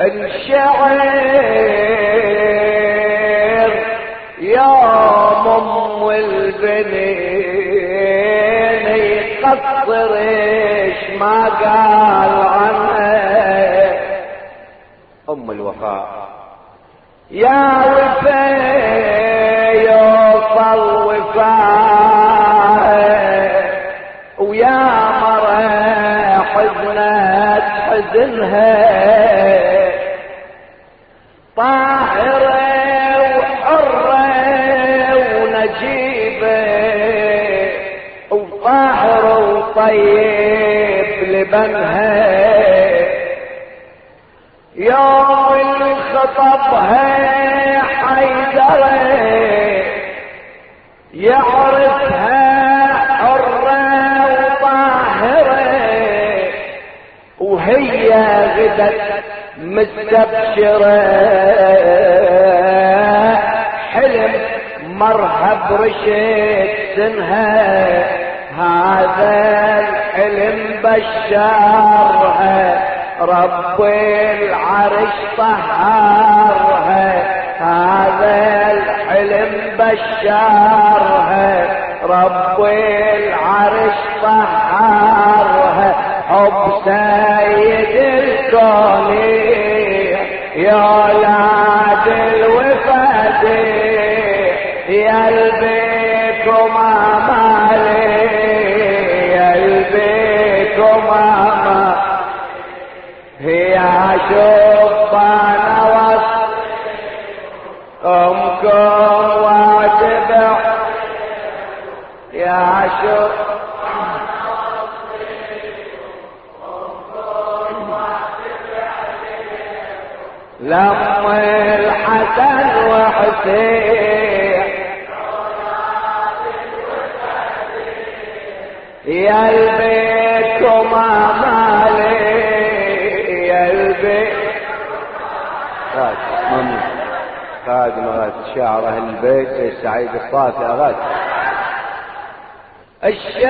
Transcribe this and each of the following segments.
الشعر يوم ام البنين يقصر إيش ما قال عنها أم الوفاء. يا وفا يوصل وفاء ويا مرة حزنت حزنها. وطيب لبنها. يوم اللي خطبها حيدرة يعرفها حرة وطاهرة. وهي غدت مستبشرة. حلم مرهب رشد سنها. هذا الحلم بشرها رب العرش طهرها هذا الحلم بشرها رب العرش طهرها حب سيد الكون لم الحسن وحسين يا البيت وما خادم غاد شعر أهل البيت سعيد الصافي غاد. الشعير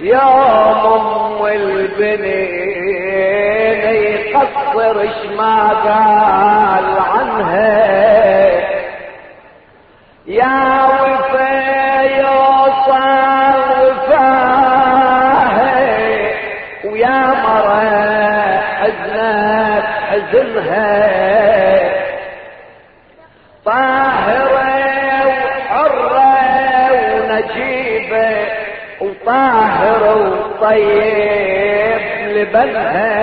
يوم أم البنين يقصر اش ما قال عنها. يا وفا يوصل حزنها. طاهرة وحرة ونجيبة وطاهرة وطيب لبنها.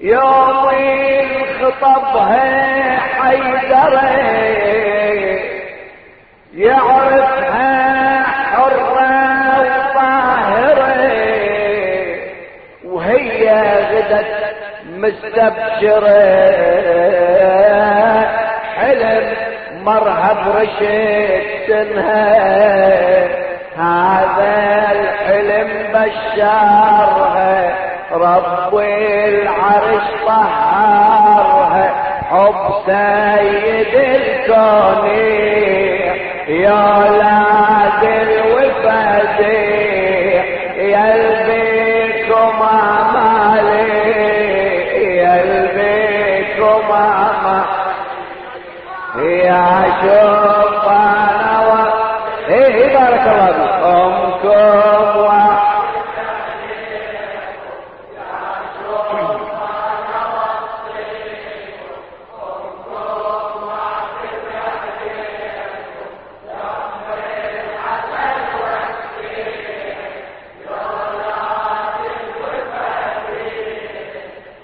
يوم خطبها حيدرة يعرفها حرة غدت مستبشرة حلم مرهب رشد سنها هذا الحلم بشرها رب العرش طهرها حب سيد الكون يا ولاد الوفاد يا يا شوف أنا و... إيه بارك الله فيك امكم و...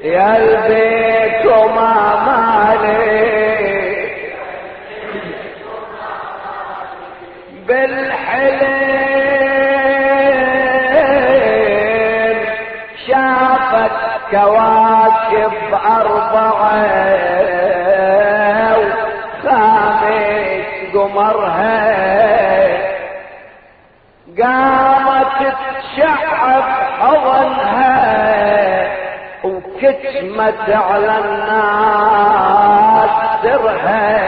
يا البيت وخامس قمرها قامت تشعب حضنها وكتمت على الناس سرها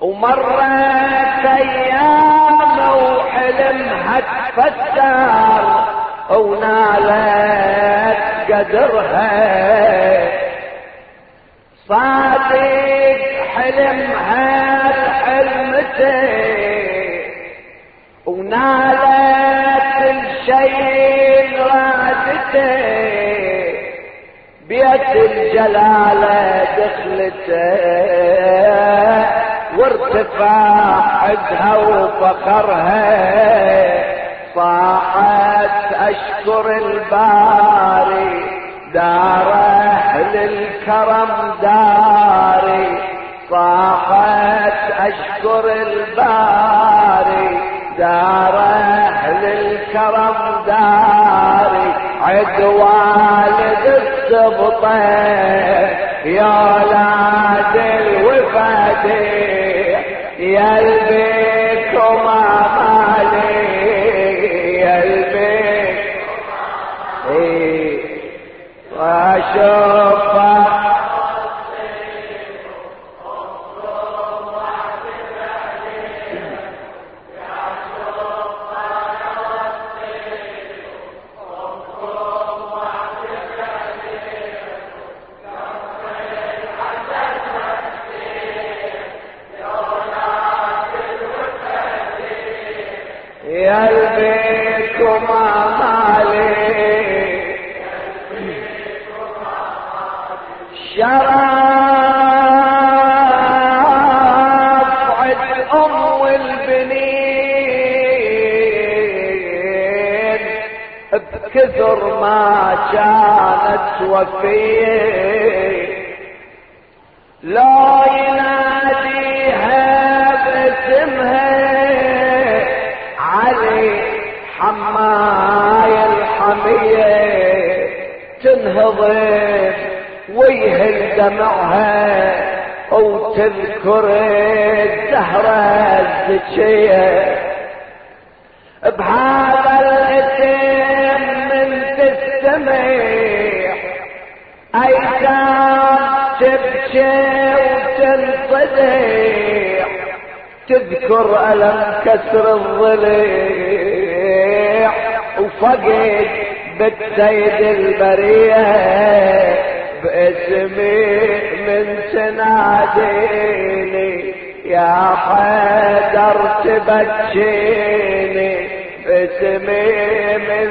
ومرت أيام وحلم حلمها تفتر ونالت قدرها. صادق حلمها حلمته ونالت الشيء رادته بيت الجلالة دخلته وارتفاع عدها وفخرها. صاحت أشكر الباري دار أهل الكرم داري. صاحت أشكر الباري دار أهل الكرم داري. عد والد السبطه يا ولاد الوفادين يلبيكم مالي show. ما كانت وفيه. لا يناديها باسمها علي حماي الحمية. تنهضم ويهل دمعها أو تذكر الزهرة الزكية. بهذا الاسم تستمع ايتام تبكي وتنصدع تذكر ألم كسر الضليع. وفقد بالسيد البرية باسمي من تناديني يا حيدر تبكيني. باسمي من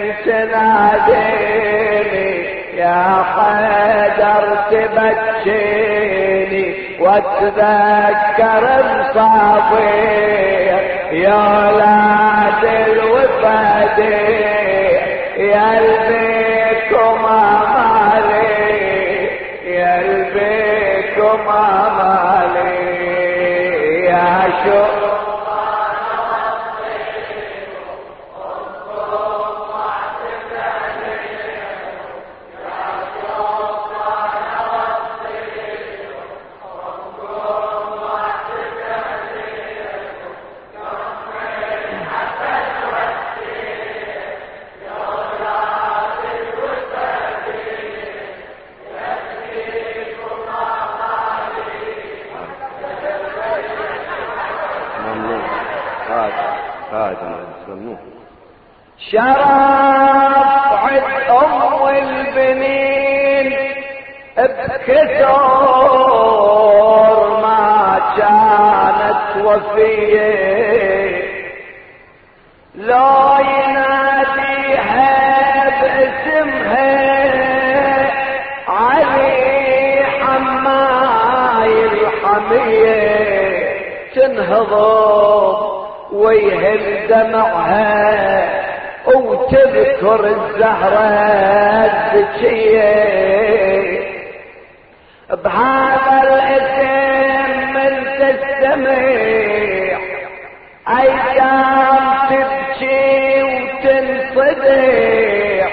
تناديني يا حيدر تبكيني واتذكر الصابير يا ولاد الوفادي يا البيكم مالي يا البيكم شرف عد ام البنين بكثر ما كانت وفيه لا يناديها باسمها علي حماي الحميه تنهضم ويهل دمعها. وتذكر الزهرة الزكية بهذا الاسم من تستمع أيام تبكي وتنصدع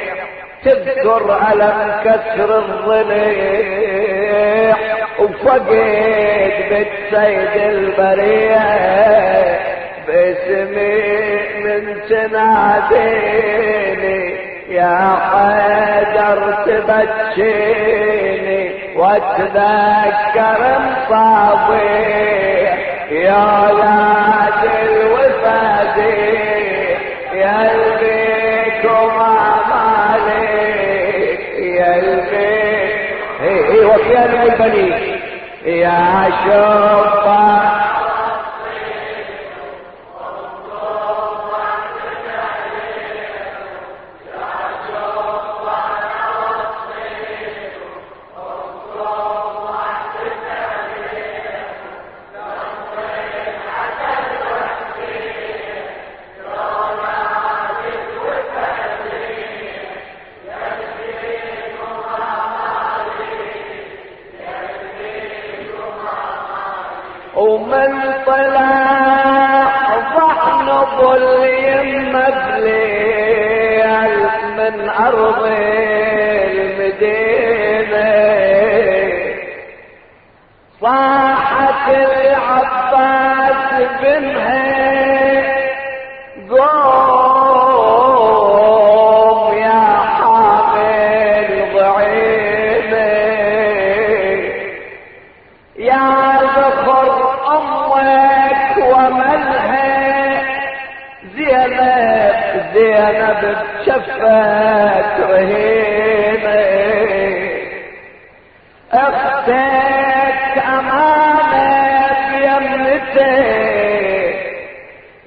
تذكر ألم كسر الضليع وفقد بالسيد البرية باسمي من تناديني يا حيدر تبكيني واتذكر مصابي يا ولاد الوفادي يا البيك وما مالك يا البيك اي وفي البني يا شبان أرض المدينة. صاحت العباس بنها قوم يا حامل ضعينة. يا ذخر أمك وملها زينب زينب بشفت رهينه أختك امانه بيمنتك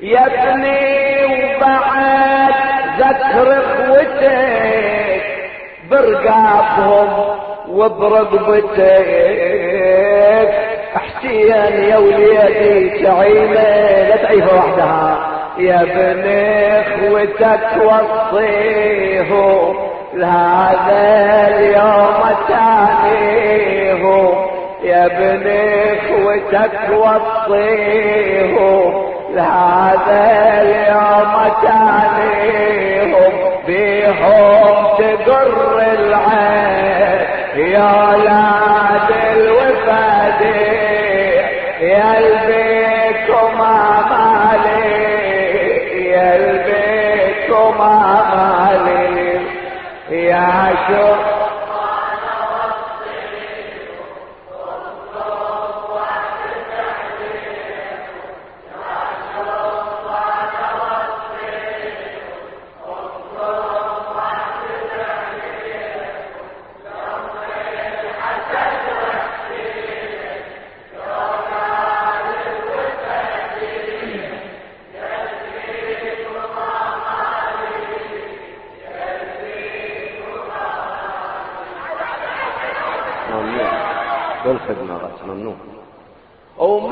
يا ابني وبعد ذكر اخوتك برقابهم وبرقبتك. حسين يا وليدي تعينه لا تعيفه وحدها يا ابن اخوتك وصيهم لهذا اليوم تانيهم يا ابن اخوتك وصيهم لهذا اليوم تانيهم بيهم تقر العين. يا ولاد الوفادي يا البيت مالي. يا شوق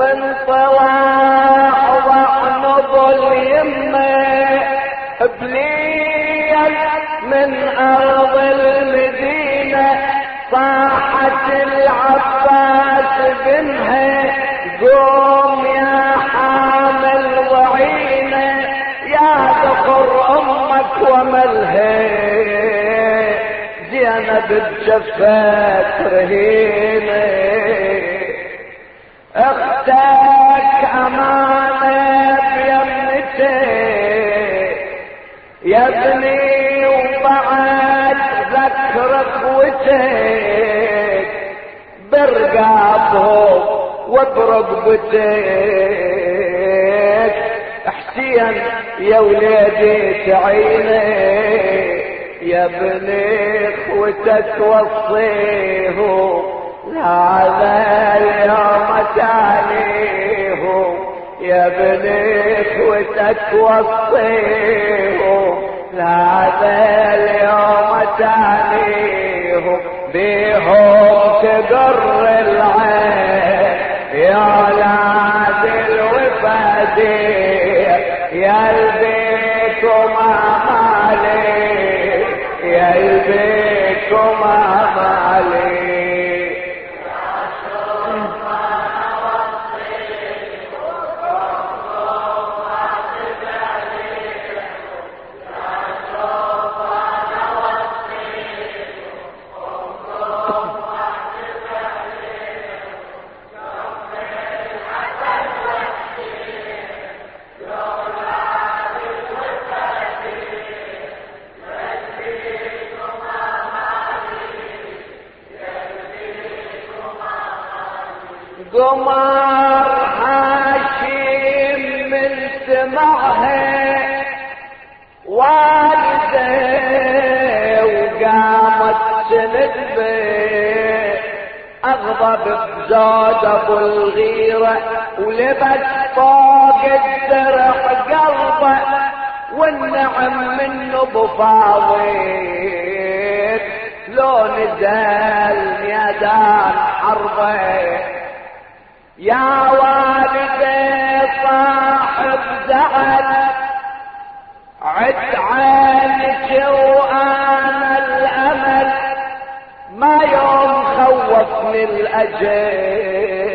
ومن طواح وعنب اليمة بليل من أرض المدينة صاحت العباس بنها قوم يا حامل ضعينة يا ذكر أمك وملها زينب بجفت رهينه ذكر اخوتك برقابهم وبرقبتك حسين يا وليدي تعينك يا ابن اخوتك وصيهم هذا اليوم تانيهم يا ابن اخوتك وصيهم هذا اليوم تانيهم بيهم تقر العين. يا أولاد الوفادية يا البيت وما مالي يا البيت وما مالي اغضب بزاد ابو الغيرة ولبس فوق الدرع قلبه والنعم منه بفاضل لو نزل ميدان حربة. يا والدي صاحب زعل عد عنك وأنا خوفني الأجل.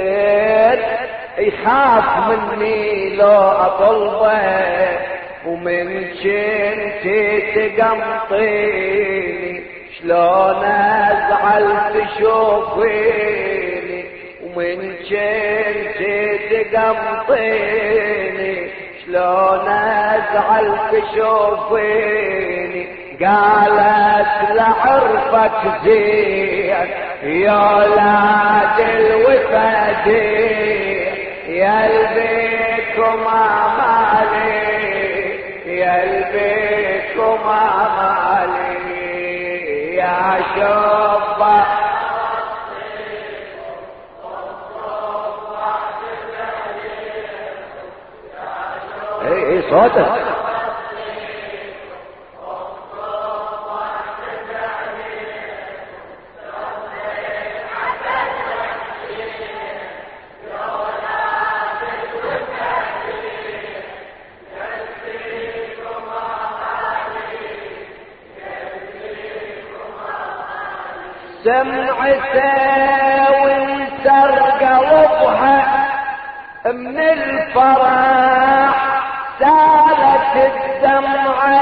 يخاف مني لو أطلبه ومن كنتي تقمطيني شلون أزعل تشوفيني ومن كنتي تقمطيني شلون أزعل تشوفيني قالت لعرفك زين يا ولاد الوفادين يا البيت وما مالي يا البيت وما مالي يا شبه اي صوتك سمعته وانسر قلبها من الفرح سالت الدمعة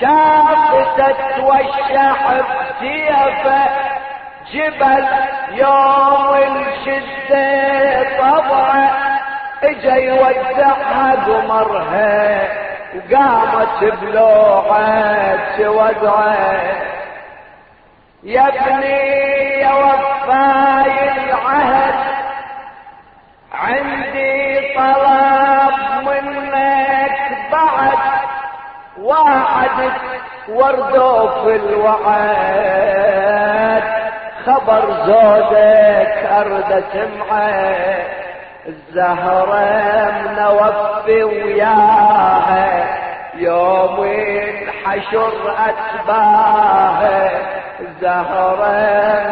شافت توشح بسيفه جبل يوم الشدة طبعه اجا يودعها قمرها وقامت بلوعة ودعه يا ابني يا وفاي العهد. عندي طلب منك بعد. وعدك وردوا في الوعد. خبر زودك أرد سمعه. الزهرة منوفي وياها يوم الحشر أتباها الزهرة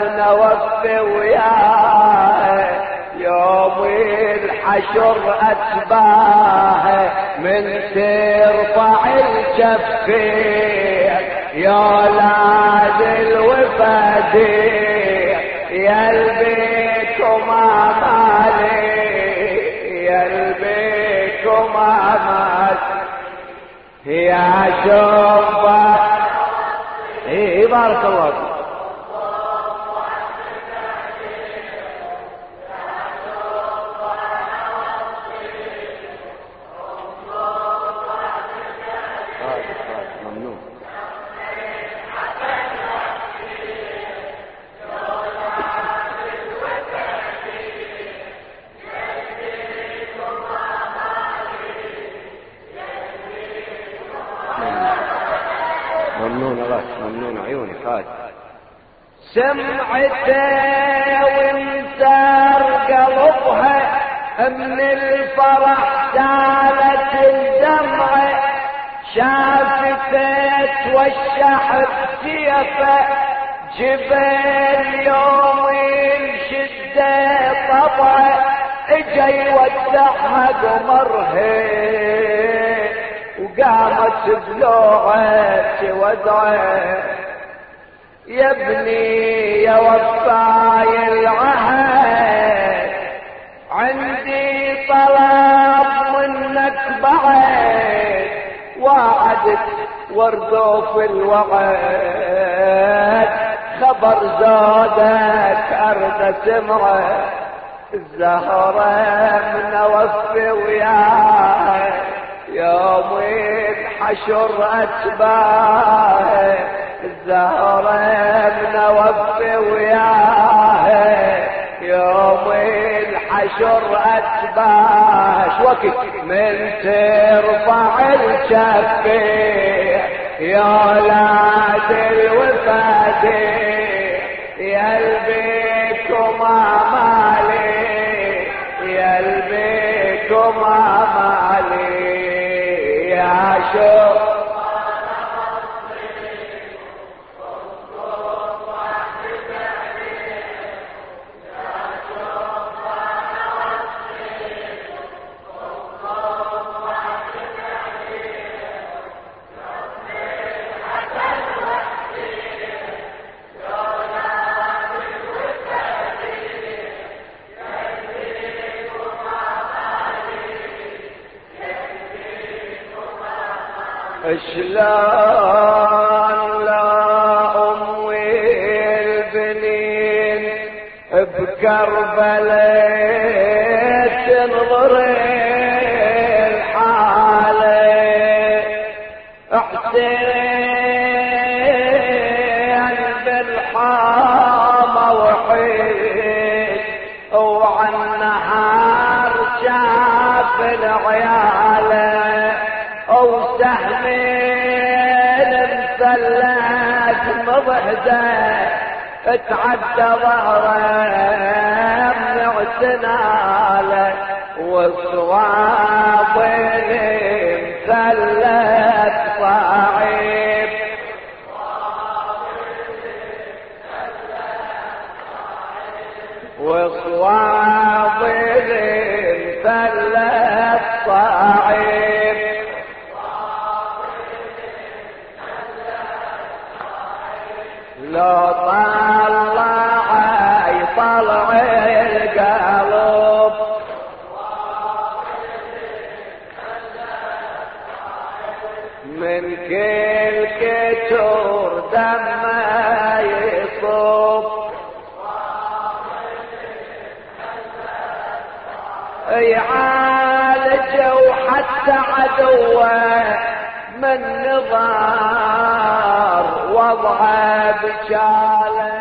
منوفي وياها يوم الحشر أتباها من ترفع الكفين يا لاد الوفادين يا البيت وما مالي يا البيت وما مالي يا شبا إيه بارك الله سمعته وانسار قلبها من الفرح سالت الدمعة شافته توشح بسيفه جبل يوم الشدة طبعه اجا يودعها قمرها وقامت بلوعة ودعه يا ابني يا وفاي العهد. عندي طلب منك بعد. وعدك وردوا في الوعد. خبر زادك أرد سمعه الزهرة منوفي وياها يوم الحشر أتباها الزهرة نوفي وياه يوم الحشر أتباش. وقت من ترفع الكفية يا ولاد الوفادي يلبيكم مالي يا يلبيكم مالي يا شوق حسين بالحامة وحيد وعن نهار شاف العيالة أو سهمين مسلات مضحدة اتعدى ظهره من اعتناله والصواب وصواب مثلت صعيب عدوه من نظار وضعه بشار